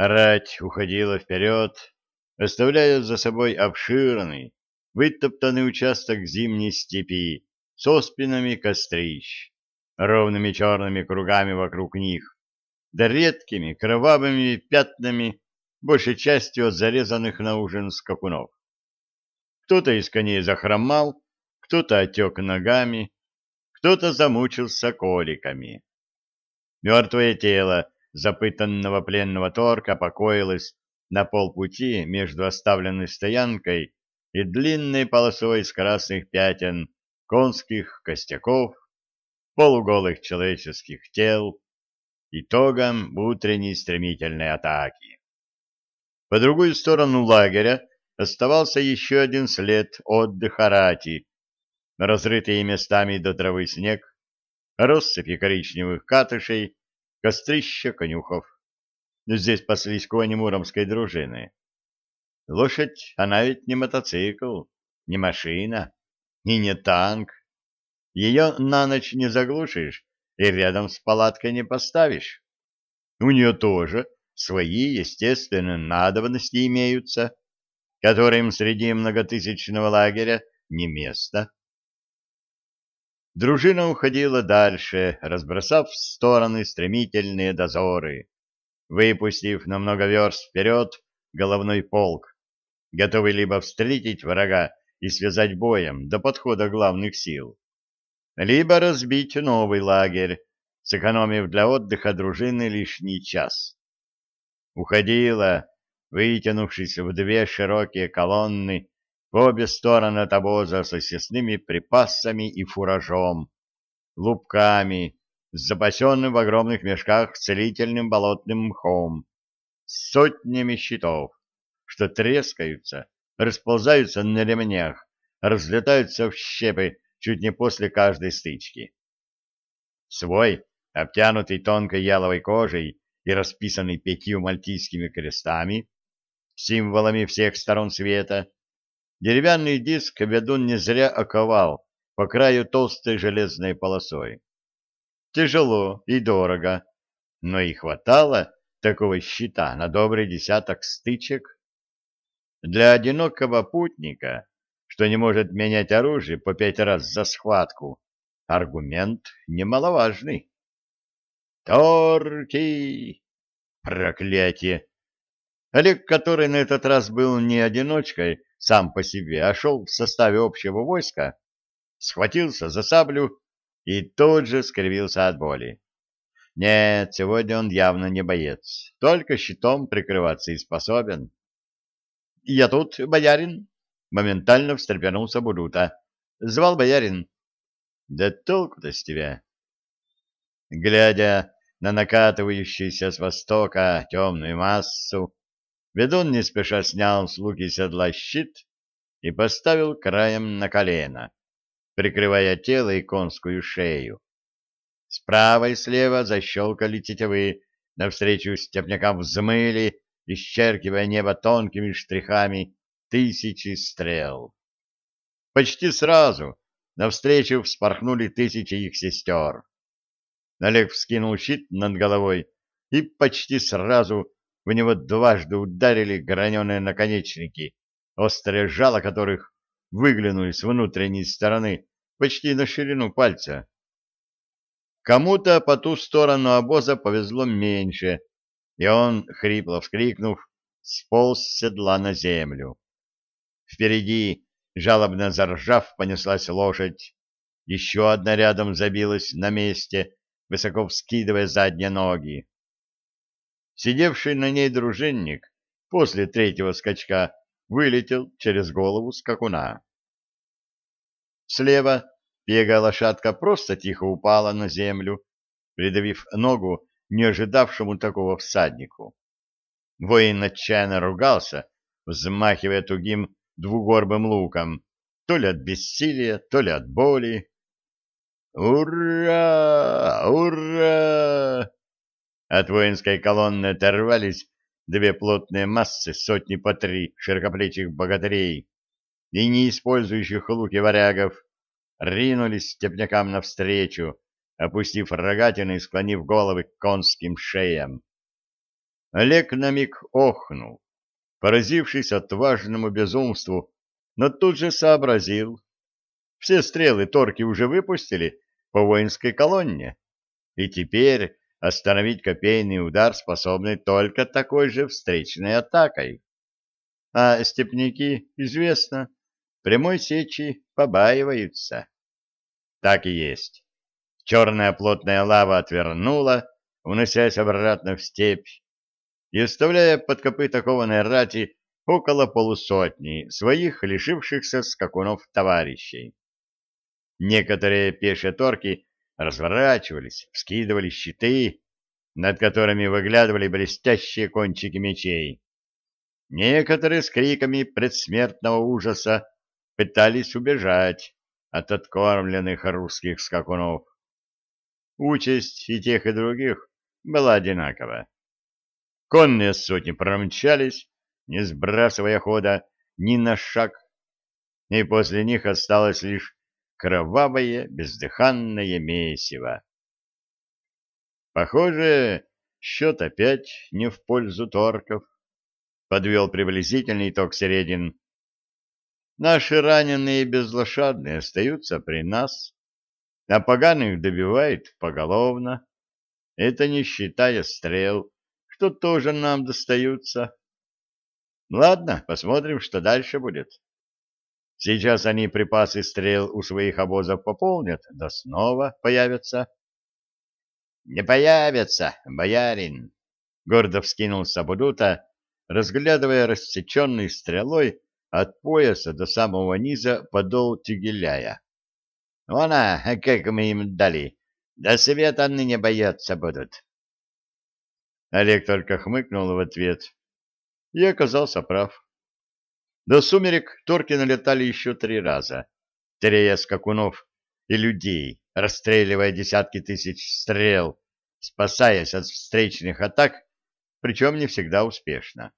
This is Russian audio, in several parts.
Рать уходила вперед, оставляя за собой обширный, вытоптанный участок зимней степи со спинами кострищ, ровными черными кругами вокруг них, да редкими кровавыми пятнами, большей частью от зарезанных на ужин скакунов. Кто-то из коней захромал, кто-то отек ногами, кто-то замучился коликами. Мертвое тело запытанного пленного торка покоилось на полпути между оставленной стоянкой и длинной полосой из красных пятен конских костяков, полуголых человеческих тел, итогом утренней стремительной атаки. По другую сторону лагеря оставался еще один след отдыха рати, разрытые местами до травы снег, россыпи коричневых катышей, кострища конюхов. Здесь паслись кони муромской дружины. Лошадь, она ведь не мотоцикл, не машина и не танк. Ее на ночь не заглушишь и рядом с палаткой не поставишь. У нее тоже свои естественные надобности имеются, которым среди многотысячного лагеря не место. Дружина уходила дальше, разбросав в стороны стремительные дозоры, выпустив на много верст вперед головной полк, готовый либо встретить врага и связать боем до подхода главных сил, либо разбить новый лагерь, сэкономив для отдыха дружины лишний час. Уходила, вытянувшись в две широкие колонны по обе стороны от обоза со съестными припасами и фуражом, лупками, с запасенным в огромных мешках целительным болотным мхом, с сотнями щитов, что трескаются, расползаются на ремнях, разлетаются в щепы чуть не после каждой стычки. Свой, обтянутый тонкой яловой кожей и расписанный пятью мальтийскими крестами, символами всех сторон света, Деревянный диск ведун не зря оковал по краю толстой железной полосой. Тяжело и дорого, но и хватало такого щита на добрый десяток стычек. Для одинокого путника, что не может менять оружие по пять раз за схватку, аргумент немаловажный. Торки! Проклятие! Олег, который на этот раз был не одиночкой, сам по себе, а шел в составе общего войска, схватился за саблю и тут же скривился от боли. Нет, сегодня он явно не боец, только щитом прикрываться и способен. — Я тут, боярин! — моментально встрепенулся Бурута. — Звал боярин. — Да толку-то с тебя! Глядя на накатывающуюся с востока темную массу, Ведун не спеша снял с луки седла щит и поставил краем на колено, прикрывая тело и конскую шею. Справа и слева защелкали тетивы, навстречу степнякам взмыли, исчеркивая небо тонкими штрихами тысячи стрел. Почти сразу навстречу вспорхнули тысячи их сестер. Олег вскинул щит над головой и почти сразу в него дважды ударили граненые наконечники, острые жало которых выглянули с внутренней стороны почти на ширину пальца. Кому-то по ту сторону обоза повезло меньше, и он, хрипло вскрикнув, сполз с седла на землю. Впереди, жалобно заржав, понеслась лошадь. Еще одна рядом забилась на месте, высоко вскидывая задние ноги. Сидевший на ней дружинник после третьего скачка вылетел через голову скакуна. Слева бегая лошадка просто тихо упала на землю, придавив ногу не ожидавшему такого всаднику. Воин отчаянно ругался, взмахивая тугим двугорбым луком, то ли от бессилия, то ли от боли. «Ура! Ура!» От воинской колонны оторвались две плотные массы, сотни по три широкоплечих богатырей и не использующих луки варягов, ринулись степнякам навстречу, опустив рогатины и склонив головы к конским шеям. Олег на миг охнул, поразившись отважному безумству, но тут же сообразил. Все стрелы торки уже выпустили по воинской колонне, и теперь остановить копейный удар способны только такой же встречной атакой. А степняки, известно, прямой сечи побаиваются. Так и есть. Черная плотная лава отвернула, уносясь обратно в степь, и оставляя под копыта кованой рати около полусотни своих лишившихся скакунов товарищей. Некоторые пешие торки разворачивались, вскидывали щиты, над которыми выглядывали блестящие кончики мечей. Некоторые с криками предсмертного ужаса пытались убежать от откормленных русских скакунов. Участь и тех, и других была одинакова. Конные сотни промчались, не сбрасывая хода ни на шаг, и после них осталось лишь кровавое, бездыханное месиво. Похоже, счет опять не в пользу торков, подвел приблизительный итог Середин. Наши раненые безлошадные остаются при нас, а поганых добивает поголовно. Это не считая стрел, что тоже нам достаются. Ладно, посмотрим, что дальше будет. Сейчас они припасы стрел у своих обозов пополнят, да снова появятся. — Не появятся, боярин! — гордо вскинулся Будута, разглядывая рассеченный стрелой от пояса до самого низа подол тюгеляя. — Вона, как мы им дали! До света ныне бояться будут. Олег только хмыкнул в ответ и оказался прав. До сумерек торки налетали еще три раза, теряя скакунов и людей, расстреливая десятки тысяч стрел, спасаясь от встречных атак, причем не всегда успешно.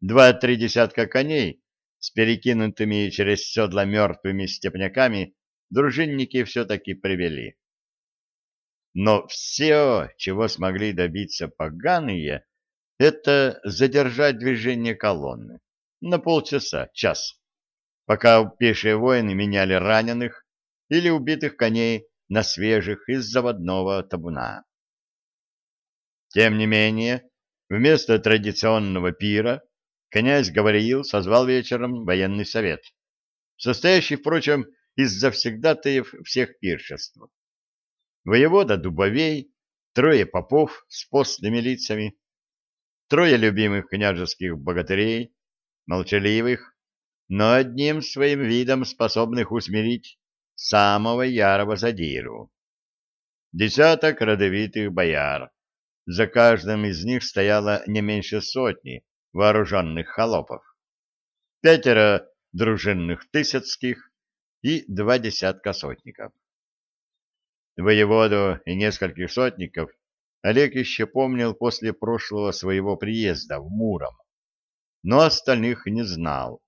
Два-три десятка коней с перекинутыми через седла мертвыми степняками дружинники все-таки привели. Но все, чего смогли добиться поганые, это задержать движение колонны на полчаса, час, пока пешие воины меняли раненых или убитых коней на свежих из заводного табуна. Тем не менее, вместо традиционного пира князь Гавриил созвал вечером военный совет, состоящий, впрочем, из завсегдатаев всех пиршеств. Воевода Дубовей, трое попов с постными лицами, трое любимых княжеских богатырей, молчаливых, но одним своим видом способных усмирить самого ярого задиру. Десяток родовитых бояр. За каждым из них стояло не меньше сотни вооруженных холопов. Пятеро дружинных тысяцких и два десятка сотников. Воеводу и нескольких сотников Олег еще помнил после прошлого своего приезда в Муром но остальных не знал,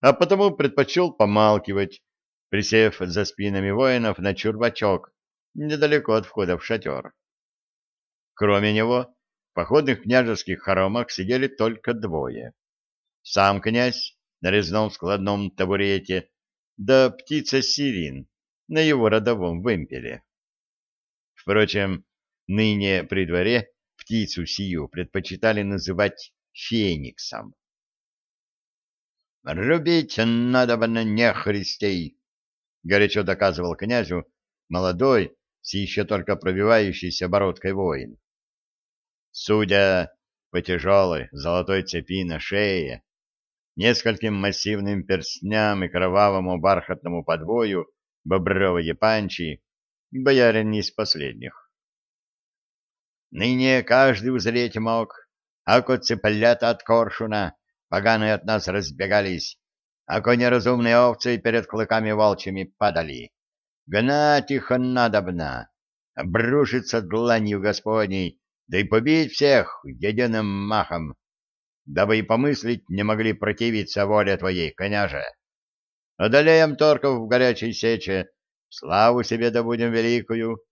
а потому предпочел помалкивать, присев за спинами воинов на чурбачок недалеко от входа в шатер. Кроме него, в походных княжеских хоромах сидели только двое. Сам князь на резном складном табурете, да птица Сирин на его родовом вымпеле. Впрочем, ныне при дворе птицу сию предпочитали называть фениксом. «Рубить надо бы на нехристей!» — горячо доказывал князю молодой, с еще только пробивающейся бородкой воин. Судя по тяжелой золотой цепи на шее, нескольким массивным перстням и кровавому бархатному подвою бобровой панчи, боярин не из последних. Ныне каждый узреть мог, ако цыплята от коршуна, поганые от нас разбегались, ако неразумные овцы перед клыками волчьими падали. Гнать их надобно, обрушиться дланью Господней, да и побить всех единым махом, дабы и помыслить не могли противиться воле твоей, коняже. Одолеем торков в горячей сече, славу себе добудем великую,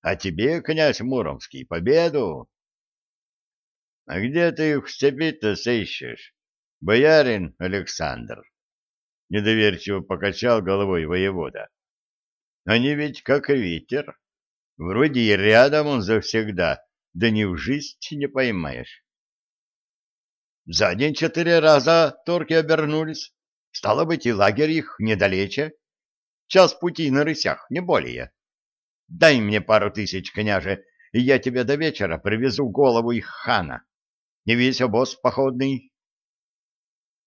а тебе, князь Муромский, победу. — А где ты их в степи-то сыщешь, боярин Александр? — недоверчиво покачал головой воевода. — Они ведь как ветер. Вроде и рядом он завсегда, да ни в жизнь не поймаешь. За день четыре раза торки обернулись. Стало быть, и лагерь их недалече. Час пути на рысях, не более. Дай мне пару тысяч, княже, и я тебе до вечера привезу голову их хана. Не весь обоз походный.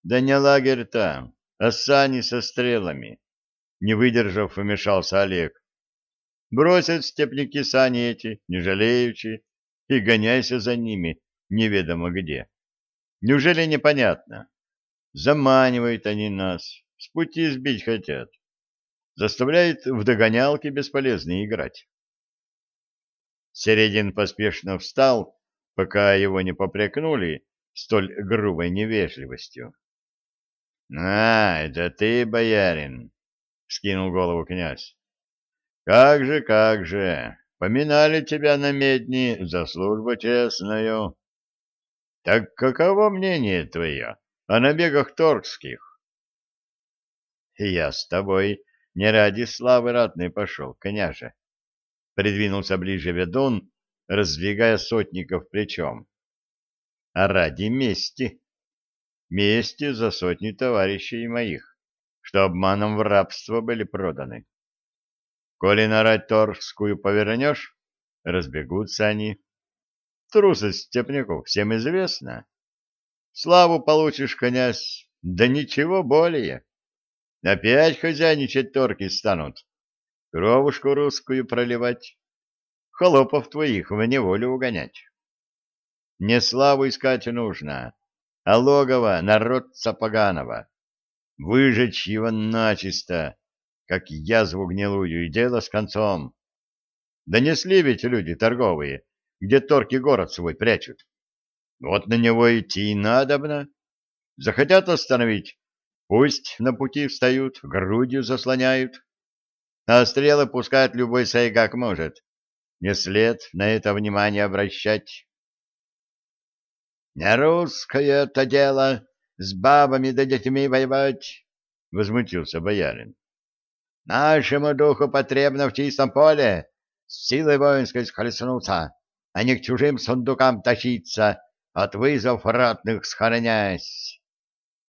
Да не лагерь там, а сани со стрелами. Не выдержав, вмешался Олег. Бросят степники сани эти, не жалеючи, и гоняйся за ними неведомо где. Неужели непонятно? Заманивают они нас, с пути сбить хотят. Заставляют в догонялки бесполезно играть. Середин поспешно встал, пока его не попрекнули столь грубой невежливостью. — А, это ты, боярин! — скинул голову князь. — Как же, как же! Поминали тебя на медни за службу честную. Так каково мнение твое о набегах торгских? Я с тобой не ради славы ратной пошел, княже. Придвинулся ближе ведун, раздвигая сотников плечом. А ради мести. Мести за сотни товарищей моих, что обманом в рабство были проданы. Коли на рать торгскую повернешь, разбегутся они. Трусость степняков всем известна. Славу получишь, князь, да ничего более. Опять хозяйничать торки станут, кровушку русскую проливать, холопов твоих в неволю угонять. Не славу искать нужно, а логово народца поганого. Выжечь его начисто, как язву гнилую, и дело с концом. Донесли ведь люди торговые, где торки город свой прячут. Вот на него идти и надобно. Захотят остановить, пусть на пути встают, грудью заслоняют. А стрелы пускают любой сайгак может. Не след на это внимание обращать. «Не русское это дело с бабами да детьми воевать!» — возмутился боярин. Нашему духу потребно в чистом поле с силой воинской схлестнуться, а не к чужим сундукам тащиться, от вызов ратных схоронясь.